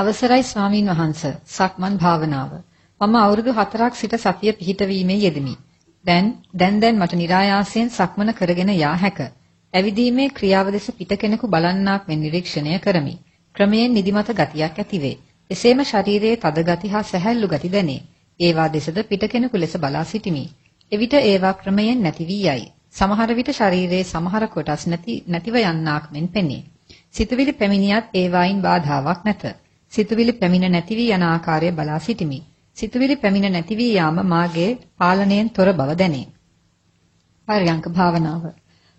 අවසරයි ස්වාමින් වහන්ස. සක්මන් භාවනාව. මම අවුරුදු 4ක් සිට සතිය පිහිටවීමේ යෙදෙමි. දැන් දැන් දැන් මට નિરાයාසයෙන් සක්මන කරගෙන යා හැක. ඇවිදීමේ ක්‍රියාව දෙස පිට කෙනෙකු බලන්නාක් මෙන් නිරීක්ෂණය කරමි. ක්‍රමයෙන් නිදිමත ගතියක් ඇතිවේ. එසේම ශරීරයේ තද ගති හා සැහැල්ලු ගති දැනේ. ඒවා දෙසද පිට කෙනෙකු ලෙස බලා සිටිමි. එවිට ඒවා ක්‍රමයෙන් නැති වී යයි. සමහර විට ශරීරයේ සමහර කොටස් නැති නැතිව යන්නාක් මෙන් පෙනේ. සිතුවිලි පැමිණියත් ඒවායින් බාධාවක් නැත. සිතුවිලි පැමිණ නැති වී යන ආකාරය බලා සිටිමි. සිතුවිලි පැමිණ නැති වී යාම මාගේ පාලනයෙන් තොර බව දැනේ. පර්යංක භාවනාව.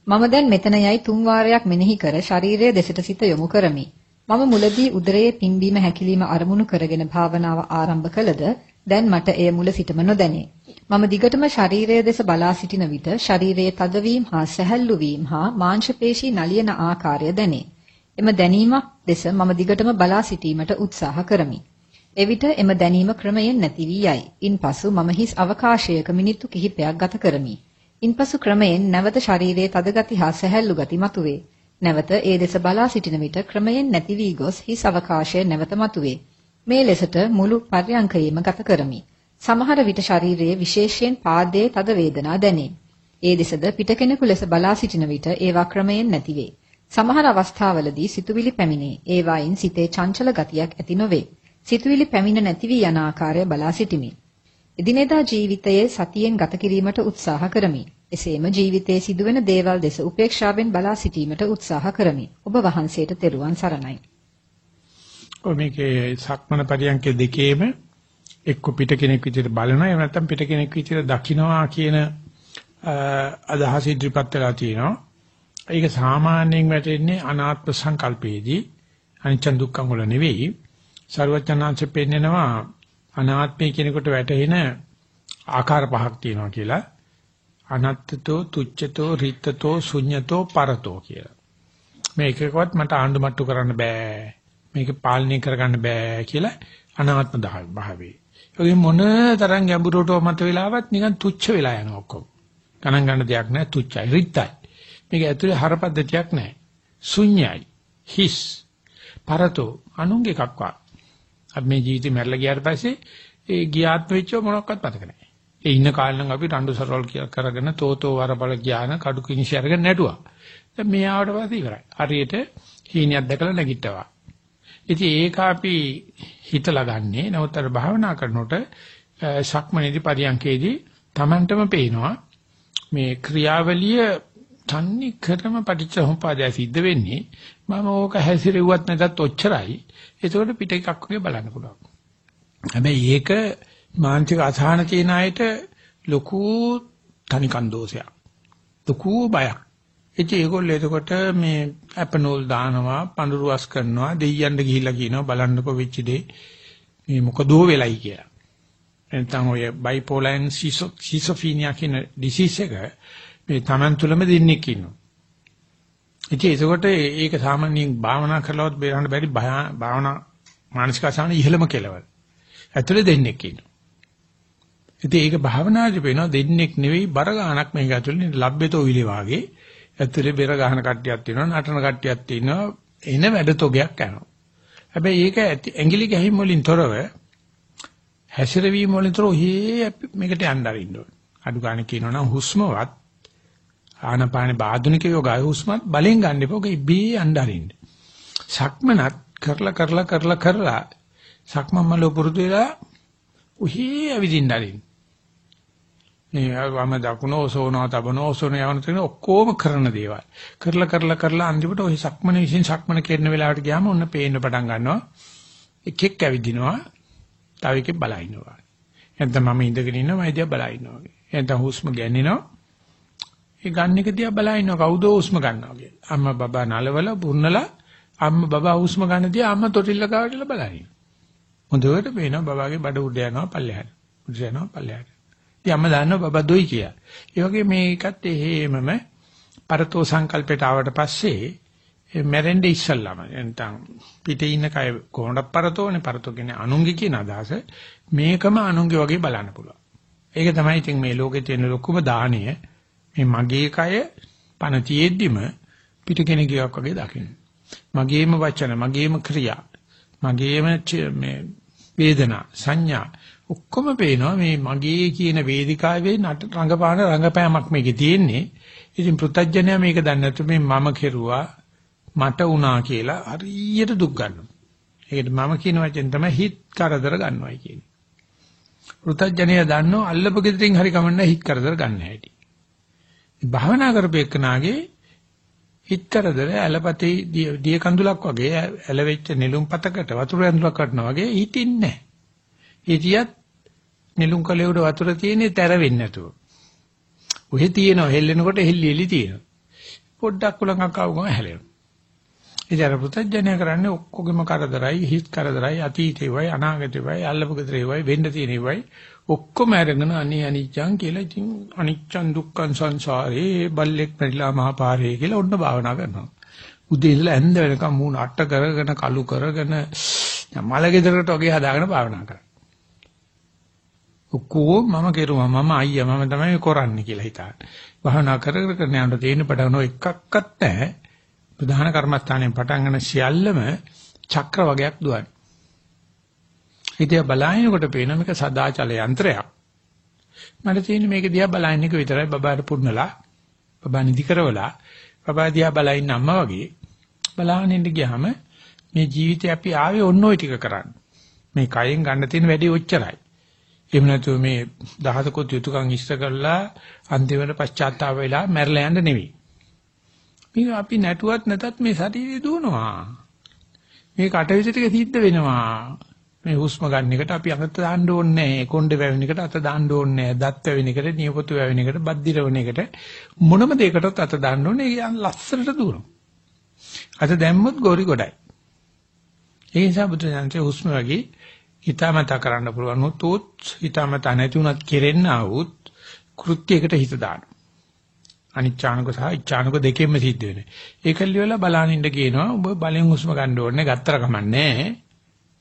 මම දැන් මෙතන යයි තුන් වාරයක් මෙනෙහි කර ශරීරයේ දෙසට සිත යොමු කරමි. මම මුලදී උදරයේ පිම්බීම හැකිලිම අරමුණු කරගෙන භාවනාව ආරම්භ කළද දැන් මට එය මුල සිටම නොදැනේ. මම දිගටම ශරීරයේ දෙස බලා සිටින විට ශරීරයේ තදවීම හා සැහැල්ලු වීම හා මාංශ පේශී නලියන ආකාරය දැනේ. එම දැනීමක් දෙස මම දිගටම බලා සිටීමට උත්සාහ කරමි. එවිට එම දැනීම ක්‍රමයෙන් නැති වී යයි. ඉන්පසු මම හිස් අවකාශයක මිනිත්තු කිහිපයක් ගත කරමි. ඉන්පසු ක්‍රමයෙන් නැවත ශරීරයේ තද ගති හා සැහැල්ලු ගති මතුවේ. නැවත ඒ දෙස බලා සිටින විට ක්‍රමයෙන් නැති වී ගොස් හිස් අවකාශය නැවත මතුවේ. මේ ලෙසට මුළු පර්යංකයේම ගත කරමි. සමහර විට ශරීරයේ විශේෂයෙන් පාදයේ තද වේදනා දැනේ. ඒ දෙසද පිට කෙනෙකු ලෙස බලා සිටින විට ඒවා ක්‍රමයෙන් නැතිවේ. සමහර අවස්ථාවලදී සිතුවිලි පැමිණේ. ඒවායින් සිතේ චංචල ගතියක් ඇති නොවේ. සිතුවිලි පැමිණ නැති වී යන ආකාරය බලා සිටිමි. එදිනෙදා ජීවිතයේ සතියෙන් ගත කිරීමට උත්සාහ කරමි. එසේම ජීවිතයේ සිදුවෙන දේවල් දෙස උපේක්ෂාවෙන් බලා සිටීමට උත්සාහ කරමි. ඔබ වහන්සේට තෙරුවන් සරණයි. ඔය මේකේ සක්මන පරියන්ක දෙකේම එක්ක පිට කෙනෙක් විදිහට බලනවා එහෙම නැත්නම් පිට කෙනෙක් විදිහට දකින්නවා කියන අදහස ඉදිරිපත් වෙලා තියෙනවා. ඒක සාමාන්‍යයෙන් වැටෙන්නේ අනාත්ම සංකල්පයේදී අනිච්ච දුක්ඛං වල නෙවෙයි. ਸਰවඥාන්සේ පෙන්නනවා අනාත්මය කියනකොට වැටෙන ආකාර පහක් තියෙනවා කියලා. අනත්තතෝ තුච්ඡතෝ රිත්තතෝ ශුඤ්ඤතෝ පරතෝ කියලා. මේකකවත් මට ආණ්ඩු මට්ටු කරන්න බෑ. මේක පාලනය කරගන්න බෑ කියලා අනාත්ම භාවයේ. ඒ මොන තරම් ගැඹුරට මත වෙලාවත් නිකන් තුච්ච වෙලා යනවා ඔක්කොම. ගණන් ගන්න දෙයක් නෑ තුච්චයි රිත්තයි. මේක ඇතුලේ හරපද්ධතියක් නැහැ. ශුන්‍යයි. හිස්. පරතෝ අනුන්ගේ එකක්වා. අපි මේ ජීවිතේ මැරලා ගියාට පස්සේ ඒ ගියාත්ම වෙච්ච මොනක්වත් මතක නැහැ. ඒ ඉන්න කාලේ නම් අපි රණ්ඩු සරවල් කරගෙන තෝතෝ වරබල ඥාන කඩු කිනිසි අරගෙන නැටුවා. දැන් මේ ආවට පස්සේ ඉවරයි. හරියට හීනියක් දැකලා නැගිට්ටවා. ඉතින් ඒක අපි හිතලා ගන්නේ. නමුත් අර භාවනා කරනකොට ශක්මනේදී පරියන්කේදී Tamanටම පේනවා මේ ක්‍රියාවලිය තන්නේ කරම පටිච්චසමුපාදය සිද්ධ වෙන්නේ මම ඕක හැසිරෙව්වත් නැතත් ඔච්චරයි. ඒකෝට පිට එකක් වගේ බලන්න පුළුවන්. හැබැයි ඒක මානසික අසහන තියෙන අයට ලොකු තනිකන් දෝෂයක්. ලොකු බයක්. ඉතින් ඒගොල්ලෝ එතකොට මේ ඇපනෝල් දානවා, පඳුරුවස් කරනවා, දෙයියන්ට ගිහිල්ලා කියනවා බලන්නකෝ වෙච්ච දේ මේ මොකදෝ වෙලයි කියලා. එතන ඔය බයිපෝලර් සිසොෆීනියා කියන ඩිසීස් එක මේ Taman තුලම දෙන්නෙක් ඉන්නවා. ඉතින් ඒකකොට ඒක සාමාන්‍යයෙන් භාවනා කරලවත් බේරන්න බැරි භාවනා මානසික අසහන ඉහළම කෙලවල්. ඇතුලේ දෙන්නෙක් ඉන්නවා. ඉතින් ඒක භාවනාදී වෙනවා දෙන්නෙක් නෙවෙයි බර ගානක් මේක ඇතුලේ ලබ්බේතෝ විලේ වාගේ ඇතුලේ බෙර ගහන කට්ටියක් තියෙනවා නටන කට්ටියක් තියෙනවා එන වැඩ තොගයක් යනවා. හැබැයි ඒක ඇඟිලි ගැහිම් වලින් තොරව හැසිරවීම වලින් තොරව මේකට යන්න අරින්න ඕනේ. අඩු ගන්න කියනවනම් හුස්මවත් ආනපාන බාධුනික යෝගය හුස්මත් බලෙන් ගන්න එපා. ඔක ඉබේ අnderින්න. සක්මනත් කරලා කරලා කරලා කරලා සක්මන්මල පුරුදු වෙලා උහි ඇවිදින්න ආරින්. මේ වම දකුණ ඔසෝනවා තබනවා ඔසෝන යවන තැන ඔක්කොම කරන දේවල්. කරලා කරලා කරලා අන්තිමට ওই සක්මන විසින් සක්මන කරන වෙලාවට ගියාම ඔන්න පේන්න පටන් ගන්නවා. එකෙක් ඇවිදිනවා. තව එකෙක් බලා ඉන්නවා. නැත්නම් මම ඉඳගෙන ඉන්නවා මම දිහා බලා ඉන්නවා වගේ. නැත්නම් හුස්ම ගැනිනවා ඒ ගන්න එක දිහා බලා ඉන්නවා කවුද හුස්ම ගන්නවා කියලා. අම්මා බබා නලවල බුන්නලා අම්මා බබා හුස්ම ගන්න දිහා අම්මා තොටිල්ල ගාවට ඉල බලන. හොඳට පේනවා බබාගේ බඩ උඩ යනවා පල්ලෙහාට. උඩ යනවා පල්ලෙහාට. ඉතින් අම්මා දන්නවා බබා දොයි කියලා. ඒ වගේ මේකත් එහෙමම පරතෝ සංකල්පයට ආවට පස්සේ මැරෙන්නේ ඉස්සල්ලාම නැත්නම් පිටේ ඉන්න කය කොහොමද පරතෝනේ පරතෝ කියන්නේ අනුන්ගේ කියන අදහස මේකම අනුන්ගේ වගේ බලන්න පුළුවන්. ඒක තමයි ඉතින් මේ ලෝකේ තියෙන ලොකුම දාණය මේ මගේ කය පණ තියෙද්දිම පිට කෙනෙකුක් වගේ දකින්න. මගේම වචන, මගේම ක්‍රියා, මගේම මේ වේදනා සංඥා ඔක්කොම පේනවා මේ මගේ කියන වේදිකාවේ නට රංගපාන රංගපෑමක් මේකේ තියෙන්නේ. ඉතින් පෘථජ්ජනයා මේක දන්නේ නැතු මේ මම කෙරුවා මට වුණා කියලා හරියට දුක් ගන්නවා. ඒකට මම කියන වචෙන් තමයි හිත කරදර ගන්නවයි කියන්නේ. පෘථජ්ජනයා දන්නෝ අල්ලපු ගෙදරින් හරි කමන්න හිත කරදර ගන්න හැටි. භාවනා කරපේකනාගේ හිත කරදර ඇලපතේ දිය කඳුලක් වගේ ඇලවෙච්ච නෙළුම් පතකට වතුර ඇඳුලක් කටනවා වගේ හිතින්නේ නැහැ. හිතියත් නෙළුම් කලෙවුඩ වතුර තියෙන්නේ තැර වෙන්නේ නැතුව. ඔහෙ තියෙනවා හෙල්ලෙනකොට හෙල්ලි එලි තියෙනවා. පොඩ්ඩක් උලංගක් ආව ගමන් හැලෙනවා. ඉතින් අර පුතඥය කරන්නේ ඔක්කොගෙම කරදරයි හිත් කරදරයි අතීතේවයි අනාගතේවයි අල්ලපු ගතරේවයි වෙන්න තියෙනේවයි ඔක්කොම අරගෙන අනේ අනිච්චං කියලා ඉතින් අනිච්චං දුක්ඛං සංසාරේ බල්ලෙක් පරිලා මහපාරේ කියලා ඔන්න භාවනා කරනවා. උදේ ඉඳලා ඇඳ වෙනකම් මූණ අට කරගෙන කළු කරගෙන මල ගෙදරකට වගේ හදාගෙන භාවනා කරනවා. ඔක්කොම මම කෙරුවා මම අයියා මම තමයි කරන්නේ කියලා හිතාන. භාවනා කර කර කරන යනකොට තේින්න පටන් එකක්වත් නැහැ. ප්‍රධාන කර්මස්ථානයෙන් පටන් ගන්න සියල්ලම චක්‍ර වගේක් දුවන්නේ. ඉතින් බලහිනකොට පේන මේක සදාචල යන්ත්‍රයක්. මට තියෙන්නේ මේක දිහා බලහින්න එක විතරයි බබාට පුන්නලා බබා නිදි කරවලා බබා දිහා බලහින්න අම්මා වගේ බලහන් ඉන්න ගියාම මේ ජීවිතේ අපි ආවේ ඔන්න ඔය ටික කරන්න. මේ කයෙන් ගන්න තියෙන වැඩේ ඔච්චරයි. එහෙම නැතුව මේ දහසකොත් යුතුයකම් ඉෂ්ට කරලා අන්තිමට පශ්චාත්තාප වෙලා මැරලා යන්න නෙවෙයි. මේක අපි නැටුවත් නැතත් මේ ශරීරය දුවනවා. මේ කටවිස ටික සිද්ධ වෙනවා. මේ හුස්ම ගන්න එකට අපි අත දාන්න ඕනේ නැහැ. කොණ්ඩේ වැවෙන එකට අත දාන්න ඕනේ නැහැ. දත් වැවෙන එකට, නියපොතු වැවෙන එකට, බද්දිරවන එකට මොනම දෙයකටත් අත දාන්න ඕනේ. ඒ යන් ලස්සනට දුවනවා. අත දැම්මොත් ගෝරි ගොඩයි. ඒ නිසා බුදුසසුනේ හුස්ම වගේ හිතාමතා කරන්න පුළුවන් උත් හිතාමතා නැති උනත් කෙරෙන්න આવුත් කෘත්‍යයකට හිත දාන්න. අනිච්ඡානක සහ ඉච්ඡානක දෙකෙන්ම සිද්ධ වෙන්නේ. ඒකල්ලි වල බලනින්න කියනවා ඔබ බලෙන් හුස්ම ගන්න ඕනේ ගත්තර කමන්නේ.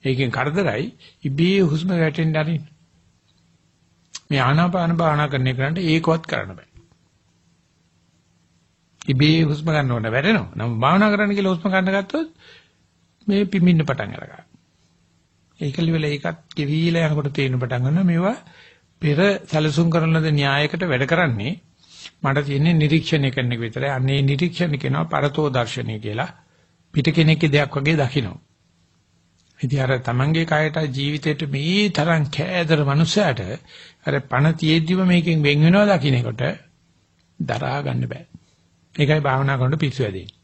ඒකෙන් කරදරයි ඉබේ හුස්ම වැටෙන්න අරින්න. මේ ආනාපාන භාවනා කරන එකට ඒකවත් කරන්න බෑ. ඉබේ හුස්ම ගන්න ඕනේ වැටෙනවා. නම් භාවනා කරන්න කියලා හුස්ම ගන්න ගත්තොත් මේ පිමින්න පටන් අරගන්නවා. ඒකලි වෙල ඒකත් කෙවිලා යනකොට තේරෙන පටන් ගන්නවා මේවා පෙර සැලසුම් කරන ලද න්‍යායකට වැඩ කරන්නේ මට තියෙන්නේ නිරීක්ෂණය කරන එක විතරයි. අන්නේ නිරීක්ෂණ කියනවා පරතෝ දර්ශනය කියලා. පිට කෙනෙක්ගේ දෙයක් වගේ දකින්න. ඉතින් අර තමන්ගේ කයට ජීවිතේට මේ තරම් කෑදර මනුස්සයාට අර පණ තියෙද්දිම මේකෙන් වෙන් වෙනවා දකින්නකොට දරා ගන්න බෑ. ඒකයි භාවනා කරනකොට පිස්සු ඇදෙන්නේ.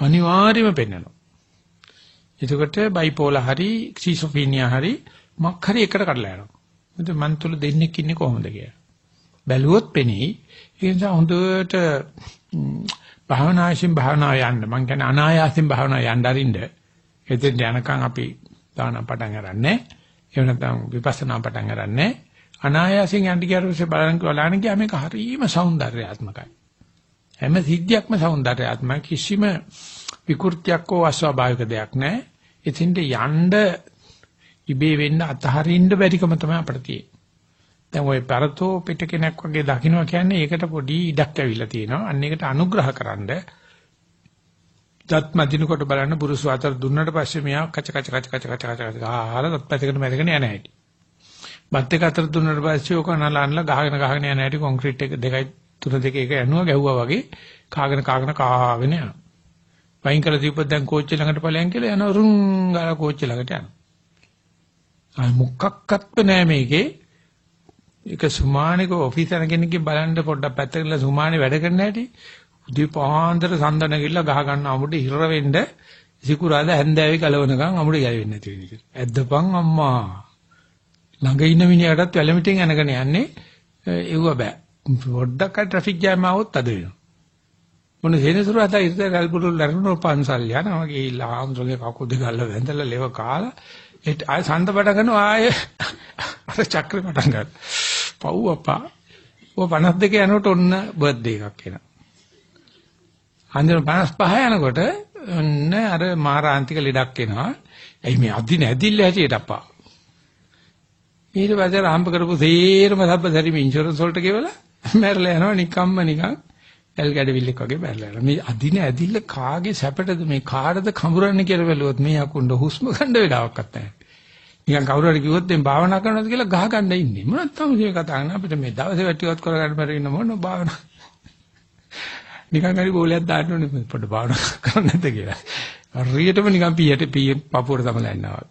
අනිවාර්යයෙන්ම පෙන්නනවා. එතකොට බයිපෝලා හරි ක්‍රිසොෆීනියා හරි මොක් හරි එකට කඩලා යනවා. මොකද මන් තුල දෙන්නෙක් ඉන්නේ කොහොමද කියලා. බැලුවොත් පෙනෙයි. ඒ නිසා හොඳට භාවනාශින් භාවනාව යන්න. මං කියන්නේ අනායාසින් භාවනාව යන්න අරින්න. එතෙන් යනකම් අපි දාන පටන් ගන්නෑ. එහෙම නැත්නම් විපස්සනා පටන් ගන්නෑ. අනායාසයෙන් යන්න ගියarpසේ බලන කොලාන ගියා මේක හරීම సౌందర్యාත්මකයි. හැම සිද්ධියක්ම సౌందర్యාත්මක කිසිම විකෘතියක් හෝ අස්වාභාවික දෙයක් නැහැ. එතින්ට යන්න ඉබේ වෙන්න අතහරින්න බැරිකම තමයි අපිට තියෙන්නේ. දැන් ওই පරතෝ පිට කෙනෙක් වගේ දකින්න කියන්නේ ඒකට පොඩි ඉඩක් ඇවිල්ලා තියෙනවා. අන්න ඒකට අනුග්‍රහකරනද දත් මදිනකොට බලන්න බුරුසු අතර දුන්නට පස්සේ මෙයා කච කච කච කච කච කච ආහාර දත් පැත්තකට මැදගෙන යන හැටි. බත් එක අතර දුන්නට පස්සේ ඕක නලන්නලා ගහගෙන ගහගෙන යන හැටි කොන්ක්‍රීට් එක දෙකයි තුන දෙක එක යනවා ගැහුවා වගේ කාගෙන කාගෙන කාගෙන යනවා. වයින් කරලා දීපොත් දැන් කෝච්චිය ළඟට ඵලයන් කියලා යනවා රුං ගාලා කෝච්චිය ළඟට යනවා. අය මොකක්වත් නැහැ මේකේ. ඒක සුමානික ඔෆිස් යන කෙනෙක්ගේ බලන්න පොඩ්ඩක් පැත්තකලා සුමානේ වැඩ කරන්න හැටි. උදේ පාන්දර සඳන ගිල්ල ගහ ගන්න අමුඩ හිර වෙන්න සිකුරාද හැන්දෑවේ කලවනකම් අමුඩ ගැලවෙන්නේ නැති වෙන එක. ඇද්දපන් අම්මා. ළඟ ඉන්න මිනිහටත් වැලමිටෙන් යනකන යන්නේ එව්ව බෑ. පොඩ්ඩක් ට්‍රැෆික් ජෑම් ආවොත් අද වෙනවා. මොන සේනසුර හදා ඉතින් ගල්පුරු ලැබුණු පන්සල් යනවා ගිහිල්ලා ආම්සෝගේ කකුල් දෙක අල්ල වැඳලා ලෙව කාලා ඒ ආය සඳපඩ කරනවා ආය අර චක්‍රේ පටන් ගන්න. පව් අපා. ඔය 52 යනකොට ඔන්න බර්ත්ඩේ එකක් එනවා. අන්තිම 55 යනකොට ඔන්න අර මාරාන්තික ලෙඩක් එනවා. එයි මේ අදින ඇදිල්ල හැටියට අපා. ඊට පස්සේ රාම්ප කරපු සේරම සබ්බ සැරිම ඉන්ෂුරන්ස් වලට ගෙවලා මැරලා යනවා නිකම්ම නිකන් ඇල් ගැඩවිල්ලක් වගේ බැලලා මේ අදින ඇදිල්ල කාගේ සැපටද මේ කාටද කඹරන්නේ කියලා බැලුවොත් මේ අකුණ්ඩ හුස්ම ගන්න වෙලාවක්වත් නැහැ. නිකන් කවුරු හරි කිව්වොත් දැන් භාවනා කරනවාද කියලා ගහ ගන්න ඉන්නේ. මොනවද තමයි මේ කතා කරන්නේ අපිට මේ දවසේ වැටිවත් කරගන්න බැරි ඉන්න මොන භාවනා. නිකන් හරි බෝලයක් දාන්න ඕනේ පොඩ භාවනා කරන්න නැද්ද කියලා. හරියටම නිකන් පීයට පී පපුවර තමයි යනවා.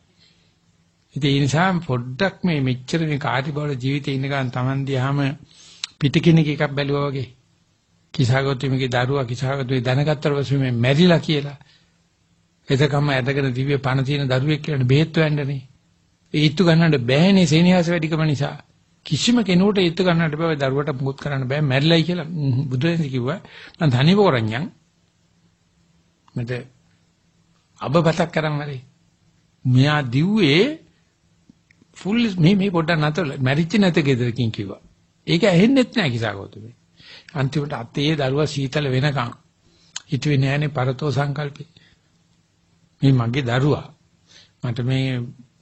ඉතින් ඒ නිසා පොඩ්ඩක් මේ මෙච්චර මේ කාටිබෝල ජීවිතේ ඉන්න ගමන් Taman දිහාම පිට කෙනෙක් එකක් බැලුවා වගේ කිසాగොතුමගේ දරුවා කිසాగොතුමේ දැනගත්තට පස්සේ මේ මැරිලා කියලා එතකම ඇදගෙන දිව්‍ය පණ තියෙන දරුවෙක් කියලා බෙහෙත් වෙන්නනේ ඒත්තු ගන්නට බෑනේ සේනියාස වැඩිකම නිසා කිසිම කෙනෙකුට ඒත්තු ගන්නට බෑ දරුවට මුකුත් කරන්න බෑ මැරිලයි කියලා. බුදුරජාණන් කිව්වා මං තනිව කරන්නම්. මට අබබතක් කරන් හරි. මෙයා දිව්වේ ෆුල් මේ මේ පොඩ්ඩක් නැතල මැරිච්ච නැත ගෙදරකින් කිව්වා. ඒක ඇහෙන්නෙත් නෑ කිසాగොතුමේ අන්තිමට අතේ දරුවා සීතල වෙනකන්. හිතුවේ නෑනේ පරතෝ සංකල්පේ. මේ මගේ දරුවා. මට මේ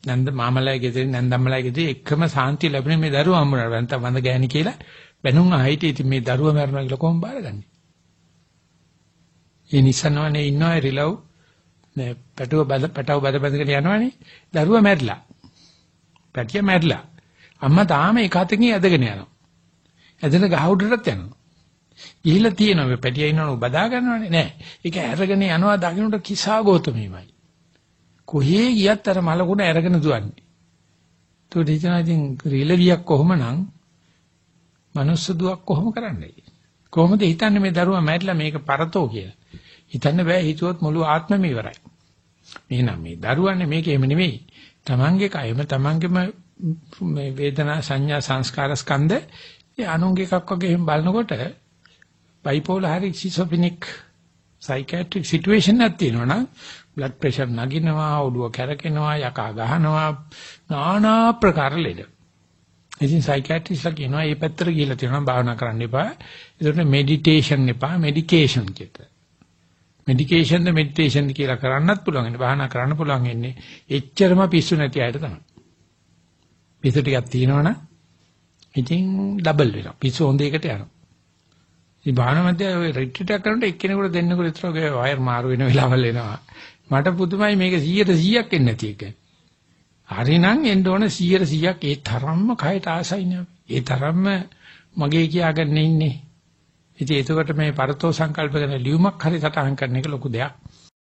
නන්ද මාමලයි ගෙදරින් නන්දම්මලයි ගෙදරින් එකම සාන්තිය ලැබුණේ මේ දරුවා හම්බුනා. නැත්නම් වඳ ගෑණි කියලා බැනුම් ආයිට ඉතින් මේ දරුවා මරනවා කියලා කොහොම බාරගන්නේ? ඒ නිසනවනේ ඉන්නවා රිලව් මේ පැටව බද පැටව බද බදගෙන යනවනේ දරුවා මැරිලා. පැටිය මැරිලා. අම්මා තාම එක අතකින් ඇදගෙන යනවා. ඇදලා ගහ උඩටත් යනවා. ගිහිල්ලා තියෙනවා මේ පැටියා ඉන්නවනේ බදා ගන්නවනේ නෑ. ඒක අරගෙන යනවා දකින්නට කිසා ගෝතමීමයි. කොහේ ගියත් අර මලකුණ අරගෙන දුවන්නේ. તો දෙචනා ඉතින් රිලවියක් කොහොමනම් මනුස්ස දුවක් කොහොම කරන්නේ? කොහොමද හිතන්නේ මේ දරුවා මැරිලා මේක පරතෝ කියලා? හිතන්න බෑ හිතුවොත් මුළු ආත්මෙම ඉවරයි. එහෙනම් මේ දරුවන්නේ මේක එහෙම නෙමෙයි. තමන්ගේ කයම තමන්ගේම මේ වේදනා සංඥා සංස්කාර ස්කන්ධ ඒ අනුංග එකක් වගේ එහෙම බලනකොට බයිපෝලර් හරි සිසොෆිනික් සයිකියාට්‍රික් සිටුේෂන් එකක් තියෙනවා නම් බ්ලඩ් ප්‍රෙෂර් නගිනවා ඔළුව කැරකෙනවා යකා ගහනවා নানা ප්‍රකාර ලෙඩ. ඉතින් සයිකියාට්‍රිස්ලා කියනවා මේ පැත්තට ගිහිල්ලා තියෙනවා භාවනා කරන්න එපා. ඒකට මෙඩිටේෂන් එපා මෙඩිකේෂන් කියත. මෙඩිකේෂන් ද මෙඩිටේෂන් කියලා කරන්නත් පුළුවන්. ඉතින් භාවනා කරන්න පුළුවන් ඉන්නේ. එච්චරම පිස්සු නැති අයට තමයි. පිස්සු ටිකක් තියෙනවනම් ඉතින් ඩබල් වෙනවා. පිස්සු හොඳ එකට යනවා. ඉතින් භාවනා මැද ඔය රිට්‍රීට් එක කරනකොට එක්කෙනෙකුට දෙන්නෙකුට විතර ඔය වයර් මාරු වෙන වෙලාවල් එනවා. මට පුදුමයි මේක 100ට 100ක් එන්නේ නැති එක. හරිනම් එන්න ඕන 100ට 100ක් ඒ තරම්ම කයට ආසයිනේ. ඒ තරම්ම මගේ කියාගන්න ඉන්නේ. ඉතින් එතකොට මේ පරතෝ සංකල්ප ගැන ලියුමක් හරි සටහන් කරන එක ලොකු දෙයක්.